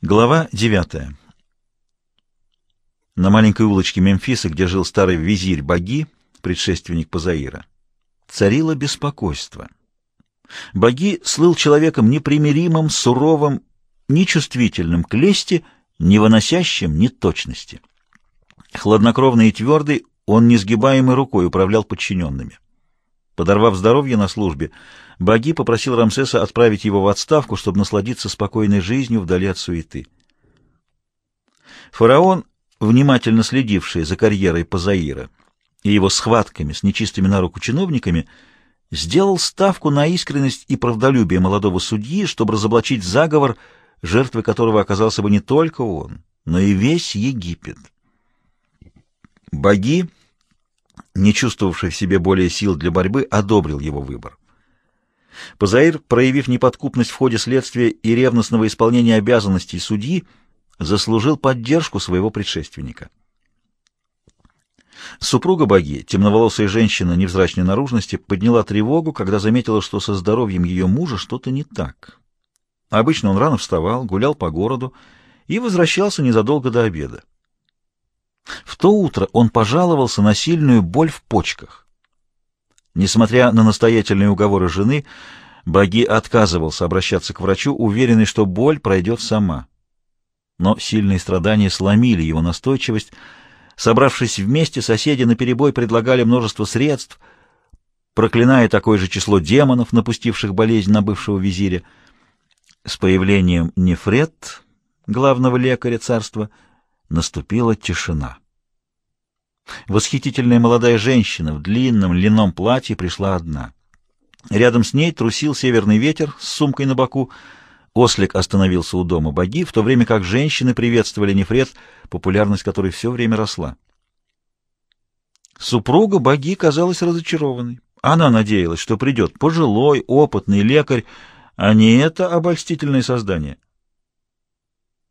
Глава 9. На маленькой улочке Мемфиса, где жил старый визирь Баги, предшественник Пазаира, царило беспокойство. Баги слыл человеком непримиримым, суровым, нечувствительным к лести, не выносящим ни точности. Хладнокровный и твердый, он несгибаемой рукой управлял подчиненными. Подорвав здоровье на службе, Баги попросил Рамсеса отправить его в отставку, чтобы насладиться спокойной жизнью вдали от суеты. Фараон, внимательно следивший за карьерой Пазаира и его схватками с нечистыми на руку чиновниками, сделал ставку на искренность и правдолюбие молодого судьи, чтобы разоблачить заговор, жертвой которого оказался бы не только он, но и весь Египет. Баги, не чувствовавший в себе более сил для борьбы, одобрил его выбор. Позаир, проявив неподкупность в ходе следствия и ревностного исполнения обязанностей судьи, заслужил поддержку своего предшественника. Супруга Баги, темноволосая женщина невзрачной наружности, подняла тревогу, когда заметила, что со здоровьем ее мужа что-то не так. Обычно он рано вставал, гулял по городу и возвращался незадолго до обеда. В то утро он пожаловался на сильную боль в почках. Несмотря на настоятельные уговоры жены, Баги отказывался обращаться к врачу, уверенный, что боль пройдет сама. Но сильные страдания сломили его настойчивость. Собравшись вместе, соседи наперебой предлагали множество средств, проклиная такое же число демонов, напустивших болезнь на бывшего визиря. С появлением Нефрет, главного лекаря царства, наступила тишина. Восхитительная молодая женщина в длинном льняном платье пришла одна. Рядом с ней трусил северный ветер с сумкой на боку. Ослик остановился у дома боги, в то время как женщины приветствовали Нефред, популярность которой все время росла. Супруга боги казалась разочарованной. Она надеялась, что придет пожилой, опытный лекарь, а не это обольстительное создание.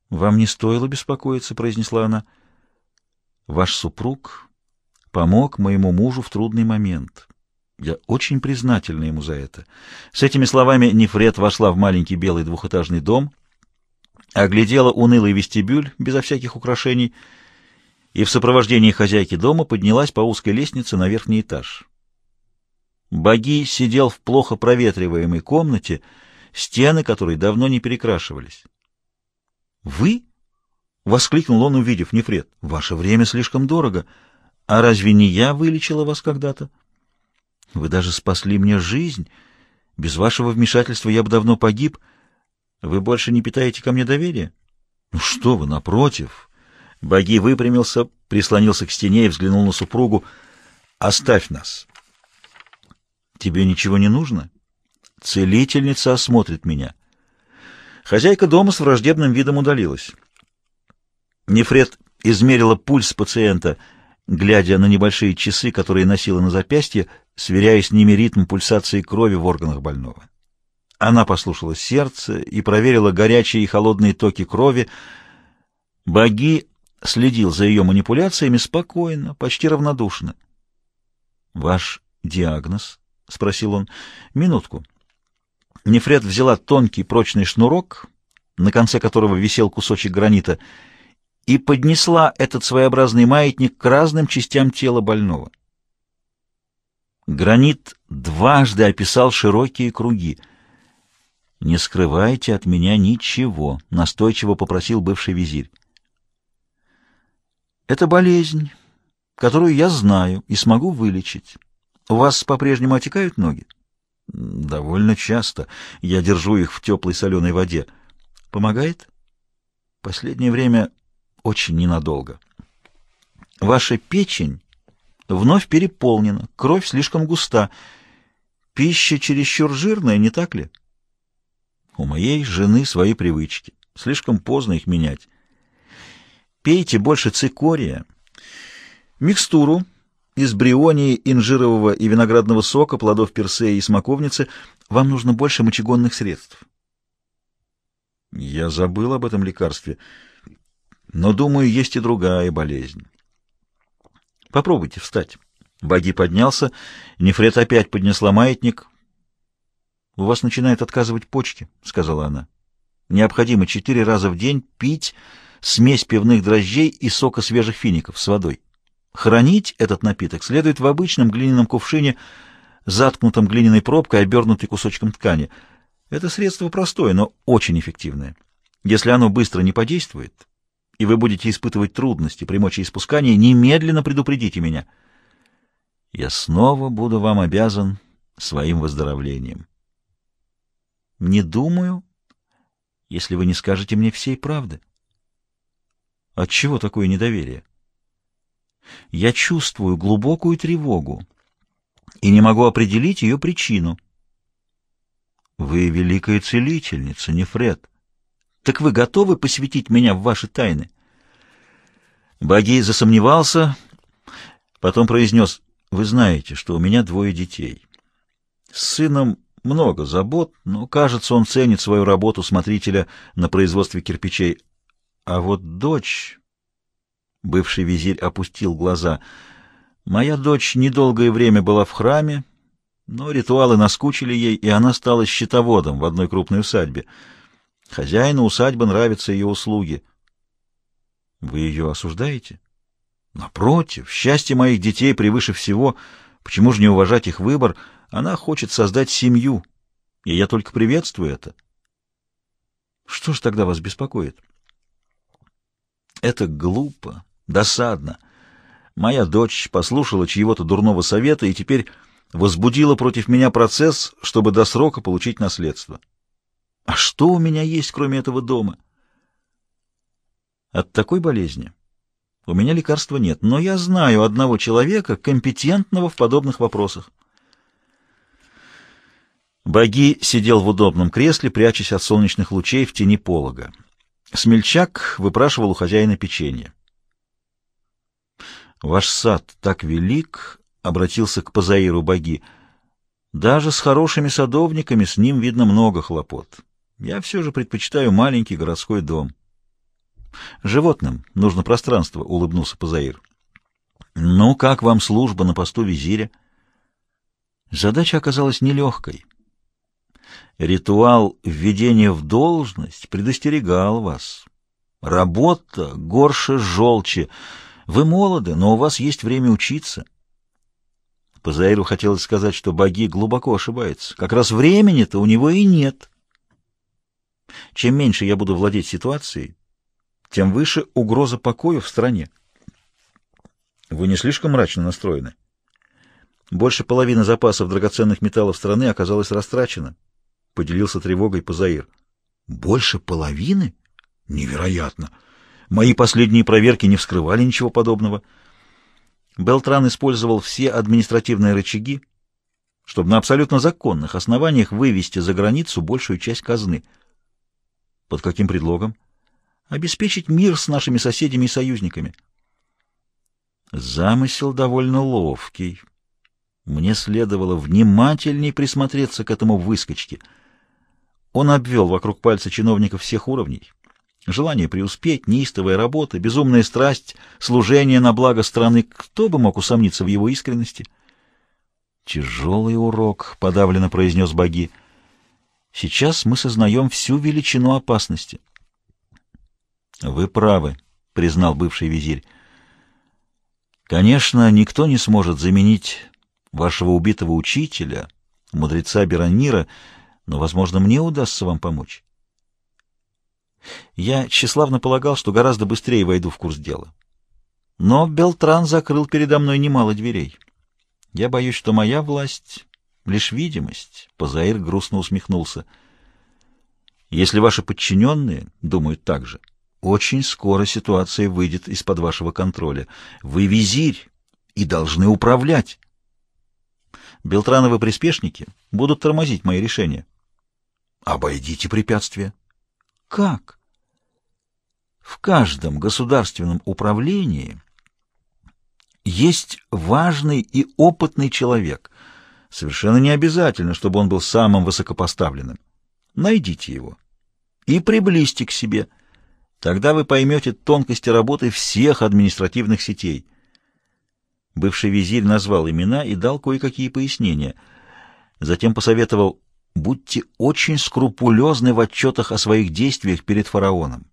«Вам не стоило беспокоиться», — произнесла она. «Ваш супруг помог моему мужу в трудный момент. Я очень признательна ему за это. С этими словами Нефред вошла в маленький белый двухэтажный дом, оглядела унылый вестибюль безо всяких украшений и в сопровождении хозяйки дома поднялась по узкой лестнице на верхний этаж. Боги сидел в плохо проветриваемой комнате, стены которой давно не перекрашивались. «Вы?» — воскликнул он, увидев Нефред. «Ваше время слишком дорого». А разве не я вылечила вас когда-то? Вы даже спасли мне жизнь. Без вашего вмешательства я бы давно погиб. Вы больше не питаете ко мне доверия? Ну что вы, напротив. Боги выпрямился, прислонился к стене и взглянул на супругу. Оставь нас. Тебе ничего не нужно? Целительница осмотрит меня. Хозяйка дома с враждебным видом удалилась. Нефред измерила пульс пациента — глядя на небольшие часы, которые носила на запястье, сверяя с ними ритм пульсации крови в органах больного. Она послушала сердце и проверила горячие и холодные токи крови. Боги следил за ее манипуляциями спокойно, почти равнодушно. «Ваш диагноз?» — спросил он. «Минутку». Нефред взяла тонкий прочный шнурок, на конце которого висел кусочек гранита, и поднесла этот своеобразный маятник к разным частям тела больного. Гранит дважды описал широкие круги. «Не скрывайте от меня ничего», — настойчиво попросил бывший визирь. «Это болезнь, которую я знаю и смогу вылечить. У вас по-прежнему отекают ноги?» «Довольно часто. Я держу их в теплой соленой воде. Помогает?» «Последнее время очень ненадолго. Ваша печень вновь переполнена, кровь слишком густа. Пища чересчур жирная, не так ли? У моей жены свои привычки. Слишком поздно их менять. Пейте больше цикория. Микстуру из брионии, инжирового и виноградного сока, плодов персеи и смоковницы. Вам нужно больше мочегонных средств. Я забыл об этом лекарстве. Но, думаю, есть и другая болезнь. Попробуйте встать. Баги поднялся. Нефред опять поднесла маятник. — У вас начинают отказывать почки, — сказала она. необходимо четыре раза в день пить смесь пивных дрожжей и сока свежих фиников с водой. Хранить этот напиток следует в обычном глиняном кувшине, заткнутом глиняной пробкой, обернутой кусочком ткани. Это средство простое, но очень эффективное. Если оно быстро не подействует, и вы будете испытывать трудности при мочеиспускании, немедленно предупредите меня. Я снова буду вам обязан своим выздоровлением. Не думаю, если вы не скажете мне всей правды. Отчего такое недоверие? Я чувствую глубокую тревогу и не могу определить ее причину. Вы великая целительница, не Фред. Так вы готовы посвятить меня в ваши тайны? Баги засомневался, потом произнес, «Вы знаете, что у меня двое детей. С сыном много забот, но, кажется, он ценит свою работу смотрителя на производстве кирпичей. А вот дочь...» Бывший визирь опустил глаза. «Моя дочь недолгое время была в храме, но ритуалы наскучили ей, и она стала счетоводом в одной крупной усадьбе». Хозяину усадьбы нравятся ее услуги. Вы ее осуждаете? Напротив, счастье моих детей превыше всего. Почему же не уважать их выбор? Она хочет создать семью, и я только приветствую это. Что ж тогда вас беспокоит? Это глупо, досадно. Моя дочь послушала чьего-то дурного совета и теперь возбудила против меня процесс, чтобы до срока получить наследство. А что у меня есть, кроме этого дома? От такой болезни у меня лекарства нет, но я знаю одного человека, компетентного в подобных вопросах. Баги сидел в удобном кресле, прячась от солнечных лучей в тени полога. Смельчак выпрашивал у хозяина печенье. «Ваш сад так велик», — обратился к Пазаиру Баги, — «даже с хорошими садовниками с ним видно много хлопот. Я все же предпочитаю маленький городской дом. Животным нужно пространство, — улыбнулся Пазаир. Ну, как вам служба на посту визиря? Задача оказалась нелегкой. Ритуал введения в должность предостерегал вас. Работа горше желчи. Вы молоды, но у вас есть время учиться. Пазаиру хотелось сказать, что боги глубоко ошибаются. Как раз времени-то у него и нет. Чем меньше я буду владеть ситуацией, тем выше угроза покою в стране. Вы не слишком мрачно настроены? Больше половины запасов драгоценных металлов страны оказалось растрачено, — поделился тревогой Пазаир. Больше половины? Невероятно! Мои последние проверки не вскрывали ничего подобного. Белтран использовал все административные рычаги, чтобы на абсолютно законных основаниях вывести за границу большую часть казны — под каким предлогом? Обеспечить мир с нашими соседями и союзниками. Замысел довольно ловкий. Мне следовало внимательней присмотреться к этому выскочке. Он обвел вокруг пальца чиновников всех уровней. Желание преуспеть, неистовая работа, безумная страсть, служение на благо страны. Кто бы мог усомниться в его искренности? «Тяжелый урок», — подавленно произнес Баги. Сейчас мы сознаем всю величину опасности. — Вы правы, — признал бывший визирь. — Конечно, никто не сможет заменить вашего убитого учителя, мудреца Беронира, но, возможно, мне удастся вам помочь. Я тщеславно полагал, что гораздо быстрее войду в курс дела. Но Белтран закрыл передо мной немало дверей. Я боюсь, что моя власть Лишь видимость. Позаир грустно усмехнулся. Если ваши подчиненные думают так же, очень скоро ситуация выйдет из-под вашего контроля. Вы визирь и должны управлять. Белтрановы приспешники будут тормозить мои решения. Обойдите препятствия. Как? В каждом государственном управлении есть важный и опытный человек — Совершенно не обязательно, чтобы он был самым высокопоставленным. Найдите его и приблизьте к себе. Тогда вы поймете тонкости работы всех административных сетей. Бывший визирь назвал имена и дал кое-какие пояснения. Затем посоветовал Будьте очень скрупулезны в отчетах о своих действиях перед фараоном.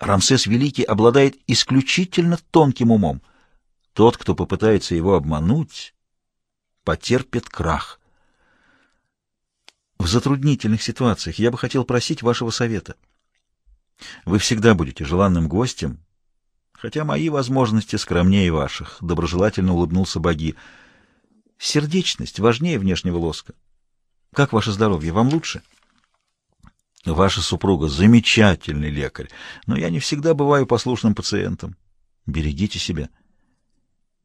Рамсес Великий обладает исключительно тонким умом. Тот, кто попытается его обмануть, потерпит крах. В затруднительных ситуациях я бы хотел просить вашего совета. Вы всегда будете желанным гостем, хотя мои возможности скромнее ваших, — доброжелательно улыбнулся Боги. Сердечность важнее внешнего лоска. Как ваше здоровье? Вам лучше? Ваша супруга замечательный лекарь, но я не всегда бываю послушным пациентом. Берегите себя.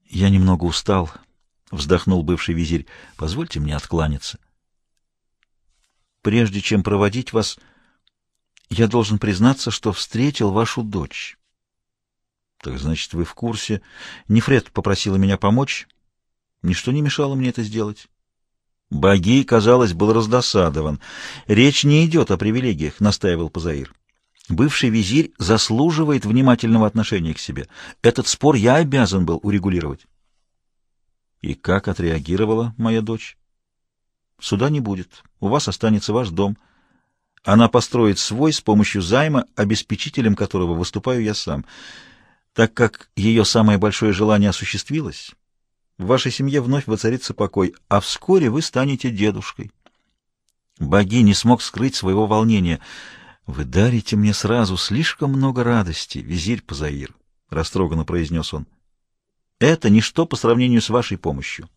Я немного устал, — вздохнул бывший визирь. Позвольте мне откланяться. Прежде чем проводить вас, я должен признаться, что встретил вашу дочь. Так значит, вы в курсе. Нефред попросила меня помочь. Ничто не мешало мне это сделать. Боги, казалось, был раздосадован. Речь не идет о привилегиях, настаивал Пазаир. Бывший визирь заслуживает внимательного отношения к себе. Этот спор я обязан был урегулировать. И как отреагировала моя дочь? Суда не будет. У вас останется ваш дом. Она построит свой с помощью займа, обеспечителем которого выступаю я сам. Так как ее самое большое желание осуществилось, в вашей семье вновь воцарится покой, а вскоре вы станете дедушкой. Боги не смог скрыть своего волнения. «Вы дарите мне сразу слишком много радости, визирь Пазаир», — растроганно произнес он. «Это ничто по сравнению с вашей помощью.